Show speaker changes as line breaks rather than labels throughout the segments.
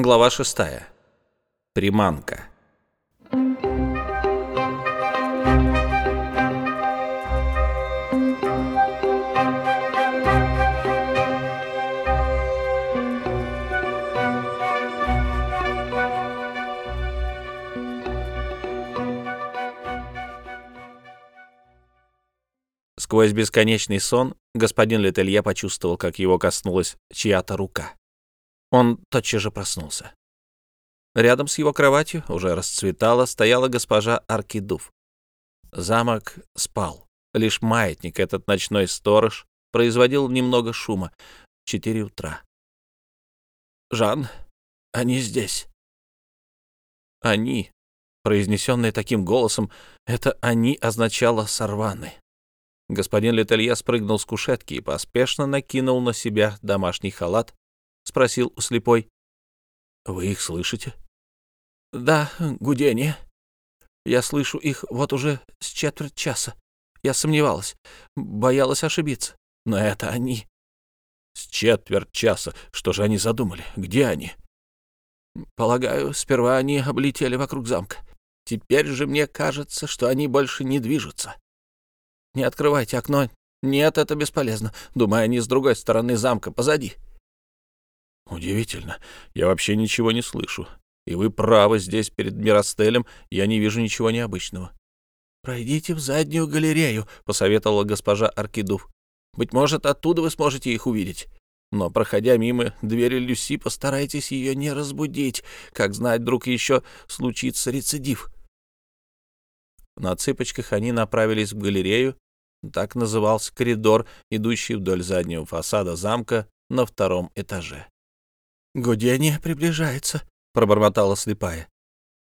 Глава шестая. Приманка. Сквозь бесконечный сон господин Летелье почувствовал, как его коснулась чья-то рука. Он тотчас же проснулся. Рядом с его кроватью, уже расцветала, стояла госпожа Аркидув. Замок спал. Лишь маятник, этот ночной сторож, производил немного шума. Четыре утра. «Жан, они здесь». «Они», произнесенное таким голосом, это «они» означало «сорваны». Господин Летелье спрыгнул с кушетки и поспешно накинул на себя домашний халат, спросил у слепой. «Вы их слышите?» «Да, гудение. Я слышу их вот уже с четверть часа. Я сомневалась, боялась ошибиться. Но это они». «С четверть часа. Что же они задумали? Где они?» «Полагаю, сперва они облетели вокруг замка. Теперь же мне кажется, что они больше не движутся. Не открывайте окно. Нет, это бесполезно. Думаю, они с другой стороны замка, позади. Удивительно. Я вообще ничего не слышу. И вы правы, здесь перед Миростелем я не вижу ничего необычного. Пройдите в заднюю галерею, посоветовала госпожа Аркидув. Быть может, оттуда вы сможете их увидеть. Но, проходя мимо двери Люси, постарайтесь ее не разбудить. Как знать, вдруг еще случится рецидив. На цыпочках они направились в галерею, так назывался коридор, идущий вдоль заднего фасада замка на втором этаже. «Гудение приближается», — пробормотала слепая.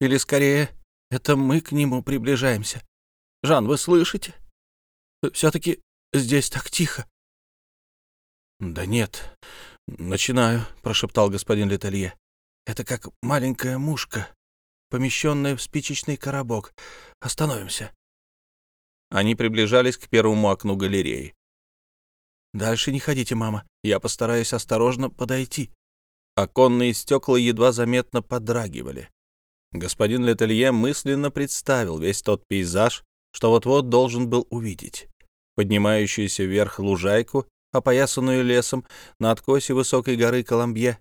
«Или, скорее, это мы к нему приближаемся. Жан, вы слышите? Все-таки здесь так тихо». «Да нет, начинаю», — прошептал господин Летелье. «Это как маленькая мушка, помещенная в спичечный коробок. Остановимся». Они приближались к первому окну галереи. «Дальше не ходите, мама. Я постараюсь осторожно подойти». Оконные стекла едва заметно подрагивали. Господин Летелье мысленно представил весь тот пейзаж, что вот-вот должен был увидеть. Поднимающуюся вверх лужайку, опоясанную лесом, на откосе высокой горы Коломбье,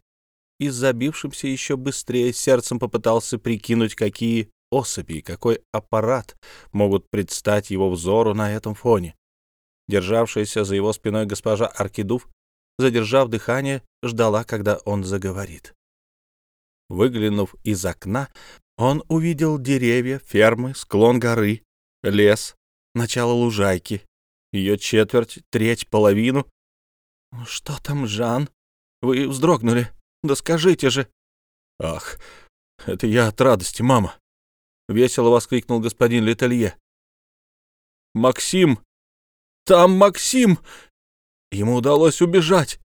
и забившимся еще быстрее сердцем попытался прикинуть, какие особи какой аппарат могут предстать его взору на этом фоне. Державшаяся за его спиной госпожа Аркидув, задержав дыхание, ждала, когда он заговорит. Выглянув из окна, он увидел деревья, фермы, склон горы, лес, начало лужайки, ее четверть, треть, половину. «Что там, Жан? Вы вздрогнули. Да скажите же!» «Ах, это я от радости, мама!» — весело воскликнул господин Летелье. «Максим! Там Максим! Ему удалось убежать!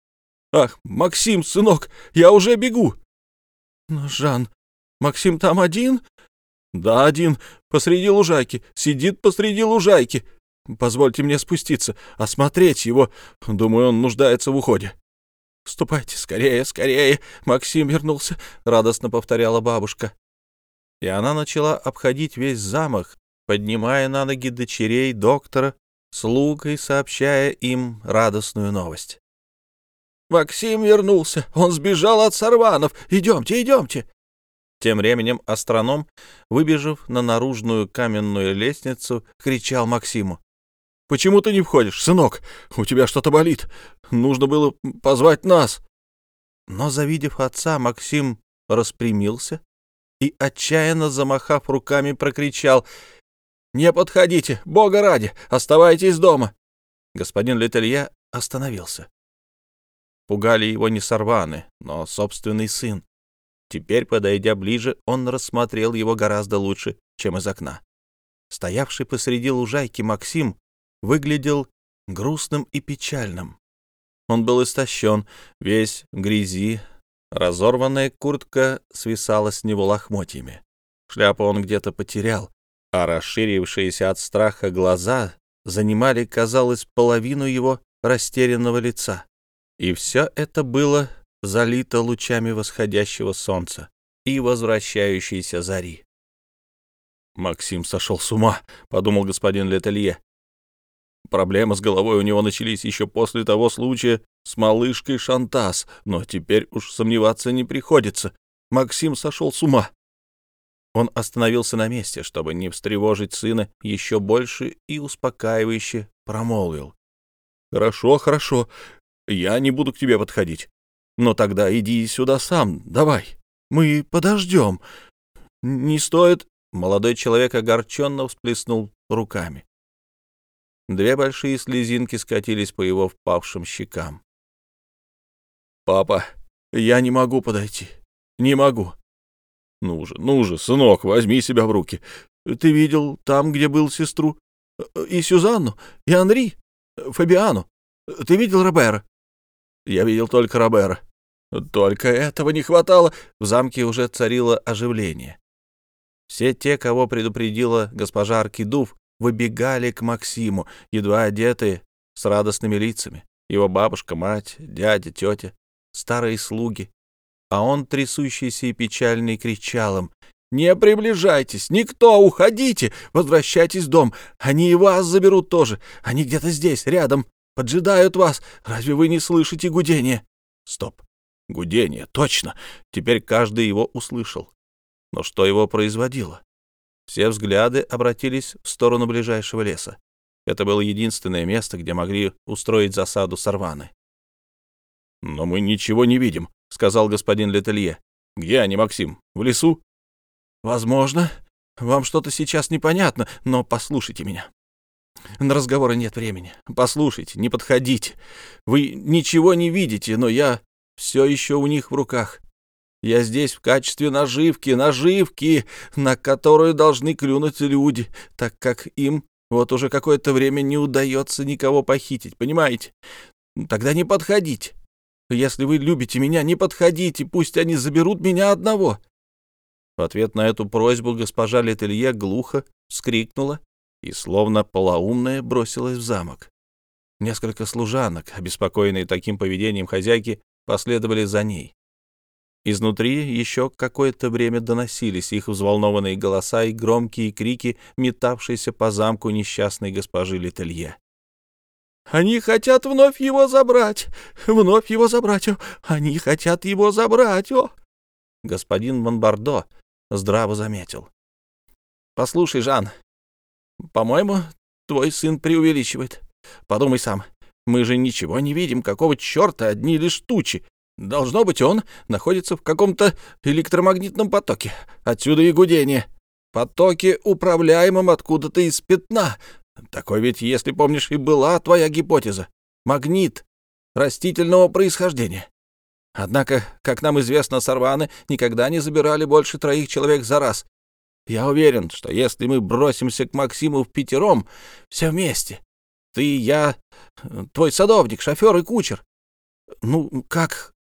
Ах, Максим, сынок, я уже бегу!» «Но, Жан, Максим там один?» «Да, один, посреди лужайки, сидит посреди лужайки. Позвольте мне спуститься, осмотреть его. Думаю, он нуждается в уходе». «Ступайте скорее, скорее, Максим вернулся», — радостно повторяла бабушка и она начала обходить весь замок, поднимая на ноги дочерей доктора, слуг и сообщая им радостную новость. «Максим вернулся! Он сбежал от сорванов! Идемте, идемте!» Тем временем астроном, выбежав на наружную каменную лестницу, кричал Максиму. «Почему ты не входишь, сынок? У тебя что-то болит. Нужно было позвать нас». Но, завидев отца, Максим распрямился, и, отчаянно замахав руками, прокричал «Не подходите! Бога ради! Оставайтесь дома!» Господин Летелье остановился. Пугали его не сорваны, но собственный сын. Теперь, подойдя ближе, он рассмотрел его гораздо лучше, чем из окна. Стоявший посреди лужайки Максим выглядел грустным и печальным. Он был истощен, весь в грязи, Разорванная куртка свисала с него лохмотьями. Шляпу он где-то потерял, а расширившиеся от страха глаза занимали, казалось, половину его растерянного лица. И все это было залито лучами восходящего солнца и возвращающейся зари. «Максим сошел с ума», — подумал господин Летелье. Проблемы с головой у него начались еще после того случая с малышкой Шантас, но теперь уж сомневаться не приходится. Максим сошел с ума. Он остановился на месте, чтобы не встревожить сына еще больше и успокаивающе промолвил. «Хорошо, хорошо, я не буду к тебе подходить. Но тогда иди сюда сам, давай. Мы подождем. Не стоит...» Молодой человек огорченно всплеснул руками. Две большие слезинки скатились по его впавшим щекам. «Папа, я не могу подойти. Не могу. Ну же, ну же, сынок, возьми себя в руки. Ты видел там, где был сестру? И Сюзанну, и Анри, Фабиану. Ты видел Робера? Я видел только Робера. Только этого не хватало. В замке уже царило оживление. Все те, кого предупредила госпожа Аркидув, выбегали к Максиму, едва одетые, с радостными лицами. Его бабушка, мать, дядя, тетя, старые слуги. А он, трясущийся и печальный, кричал им «Не приближайтесь! Никто! Уходите! Возвращайтесь в дом! Они и вас заберут тоже! Они где-то здесь, рядом! Поджидают вас! Разве вы не слышите гудения?» Стоп! Гудение! Точно! Теперь каждый его услышал. Но что его производило? Все взгляды обратились в сторону ближайшего леса. Это было единственное место, где могли устроить засаду сорваны. «Но мы ничего не видим», — сказал господин Летелье. «Где они, Максим? В лесу?» «Возможно. Вам что-то сейчас непонятно, но послушайте меня. На разговоры нет времени. Послушайте, не подходите. Вы ничего не видите, но я все еще у них в руках. Я здесь в качестве наживки, наживки, на которую должны клюнуть люди, так как им вот уже какое-то время не удается никого похитить, понимаете? Тогда не подходите. Если вы любите меня, не подходите, пусть они заберут меня одного». В ответ на эту просьбу госпожа Летелье глухо вскрикнула и, словно полоумная, бросилась в замок. Несколько служанок, обеспокоенные таким поведением хозяйки, последовали за ней. Изнутри еще какое-то время доносились их взволнованные голоса и громкие крики, метавшиеся по замку несчастной госпожи Летелье. Они хотят вновь его забрать, вновь его забрать, о! Они хотят его забрать, о!» Господин Монбардо здраво заметил. «Послушай, Жан, по-моему, твой сын преувеличивает. Подумай сам, мы же ничего не видим, какого черта одни лишь тучи. Должно быть, он находится в каком-то электромагнитном потоке. Отсюда и гудение. Потоки, управляемом откуда-то из пятна. Такой ведь, если помнишь, и была твоя гипотеза. Магнит растительного происхождения. Однако, как нам известно, сорваны никогда не забирали больше троих человек за раз. Я уверен, что если мы бросимся к Максиму в пятером, все вместе, ты, я, твой садовник, шофер и кучер. Ну, как?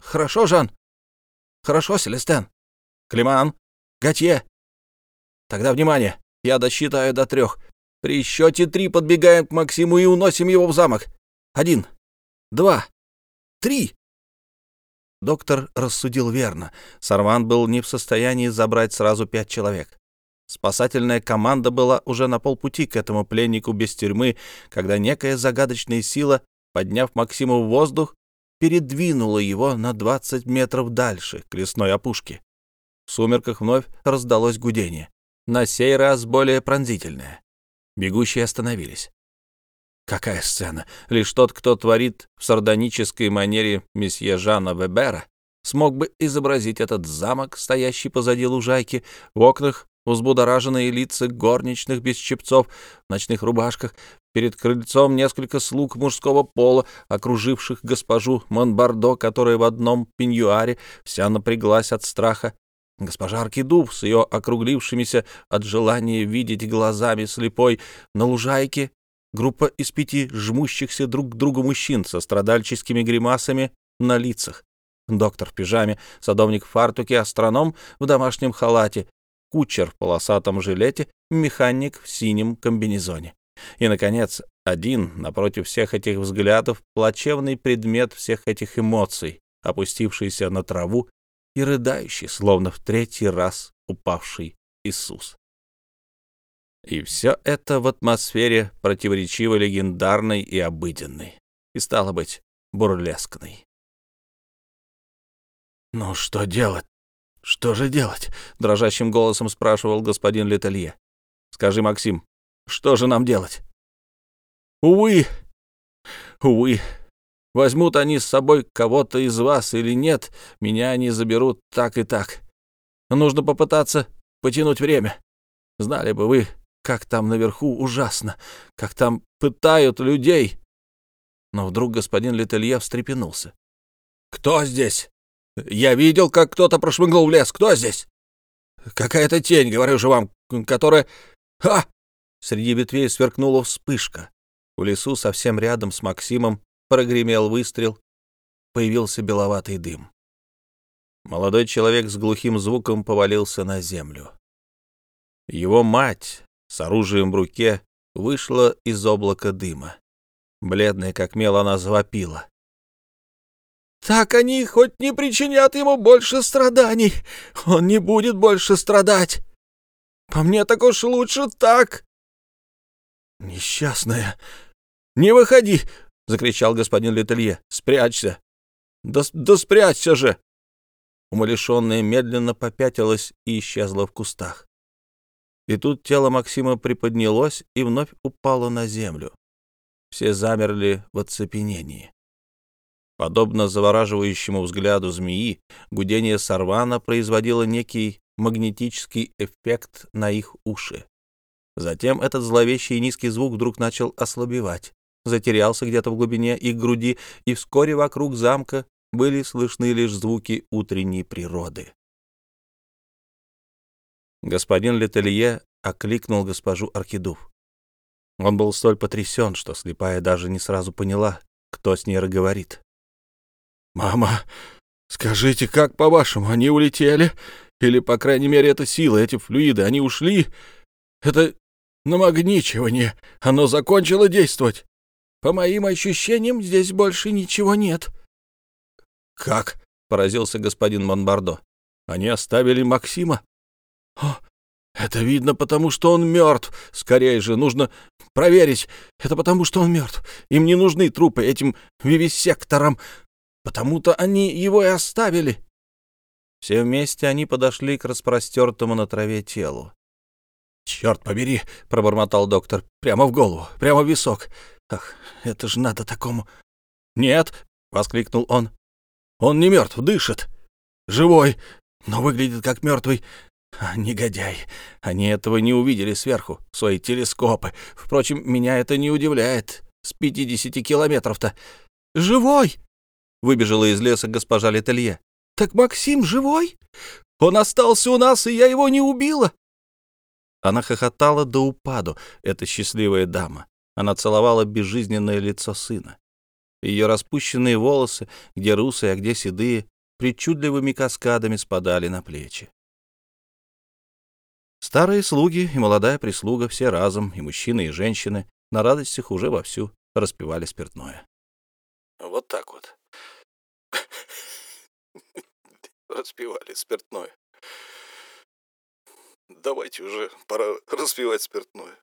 Хорошо, Жан? Хорошо, Селестен? Климан? Готье? Тогда внимание, я досчитаю до трех. При счете три подбегаем к Максиму и уносим его в замок. Один, два, три. Доктор рассудил верно. Сарван был не в состоянии забрать сразу пять человек. Спасательная команда была уже на полпути к этому пленнику без тюрьмы, когда некая загадочная сила, подняв Максима в воздух, передвинула его на 20 метров дальше, к лесной опушке. В сумерках вновь раздалось гудение, на сей раз более пронзительное. Бегущие остановились. Какая сцена! Лишь тот, кто творит в сардонической манере месье Жана Вебера, смог бы изобразить этот замок, стоящий позади лужайки, в окнах взбудораженные лица горничных без чепцов, в ночных рубашках, перед крыльцом несколько слуг мужского пола, окруживших госпожу Монбардо, которая в одном пеньюаре вся напряглась от страха, Госпожа Аркидуб с ее округлившимися от желания видеть глазами слепой на лужайке, группа из пяти жмущихся друг к другу мужчин со страдальческими гримасами на лицах, доктор в пижаме, садовник в фартуке, астроном в домашнем халате, кучер в полосатом жилете, механик в синем комбинезоне. И, наконец, один, напротив всех этих взглядов, плачевный предмет всех этих эмоций опустившийся на траву и рыдающий, словно в третий раз упавший Иисус. И все это в атмосфере противоречиво легендарной и обыденной, и, стало быть, бурлескной. «Ну, что делать? Что же делать?» — дрожащим голосом спрашивал господин Летелье. «Скажи, Максим, что же нам делать?» «Увы, увы, возьмут они с собой кого-то из вас или нет, меня они заберут так и так. Нужно попытаться потянуть время. Знали бы вы, как там наверху ужасно, как там пытают людей. Но вдруг господин Летелье встрепенулся. «Кто здесь? Я видел, как кто-то прошмыгнул в лес. Кто здесь? Какая-то тень, говорю же вам, которая... Ха!» Среди ветвей сверкнула вспышка. В лесу совсем рядом с Максимом прогремел выстрел. Появился беловатый дым. Молодой человек с глухим звуком повалился на землю. Его мать с оружием в руке вышла из облака дыма. Бледная, как мел, она завопила. «Так они хоть не причинят ему больше страданий. Он не будет больше страдать. По мне так уж лучше так». «Несчастная! Не выходи!» — закричал господин Летелье. «Спрячься! Да, да спрячься же!» Умалишенная медленно попятилась и исчезла в кустах. И тут тело Максима приподнялось и вновь упало на землю. Все замерли в оцепенении. Подобно завораживающему взгляду змеи, гудение сорвана производило некий магнетический эффект на их уши. Затем этот зловещий низкий звук вдруг начал ослабевать, затерялся где-то в глубине их груди, и вскоре вокруг замка были слышны лишь звуки утренней природы. Господин Летелье окликнул госпожу Аркидув. Он был столь потрясен, что слепая даже не сразу поняла, кто с ней говорит. «Мама, скажите, как по-вашему, они улетели? Или, по крайней мере, это сила, эти флюиды, они ушли? Это намагничивание, оно закончило действовать. По моим ощущениям, здесь больше ничего нет». «Как?» — поразился господин Монбардо. «Они оставили Максима?» О, это видно потому, что он мертв. Скорее же, нужно проверить. Это потому, что он мертв. Им не нужны трупы этим вивисекторам. Потому-то они его и оставили. Все вместе они подошли к распростертому на траве телу. «Черт побери!» — пробормотал доктор. «Прямо в голову, прямо в висок. Ах, это же надо такому...» «Нет!» — воскликнул он. «Он не мертв, дышит. Живой, но выглядит как мертвый. А, негодяй. Они этого не увидели сверху, свои телескопы. Впрочем, меня это не удивляет. С пятидесяти километров-то. «Живой!» — выбежала из леса госпожа Летелье. «Так Максим живой? Он остался у нас, и я его не убила!» Она хохотала до упаду, эта счастливая дама. Она целовала безжизненное лицо сына. Ее распущенные волосы, где русые, а где седые, причудливыми каскадами спадали на плечи. Старые слуги и молодая прислуга все разом, и мужчины, и женщины, на радостях уже вовсю распивали спиртное. Вот так вот. Распивали спиртное. Давайте уже, пора распивать спиртное.